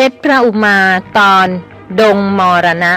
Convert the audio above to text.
เพชรพระอุมาตอน ดงมรณะ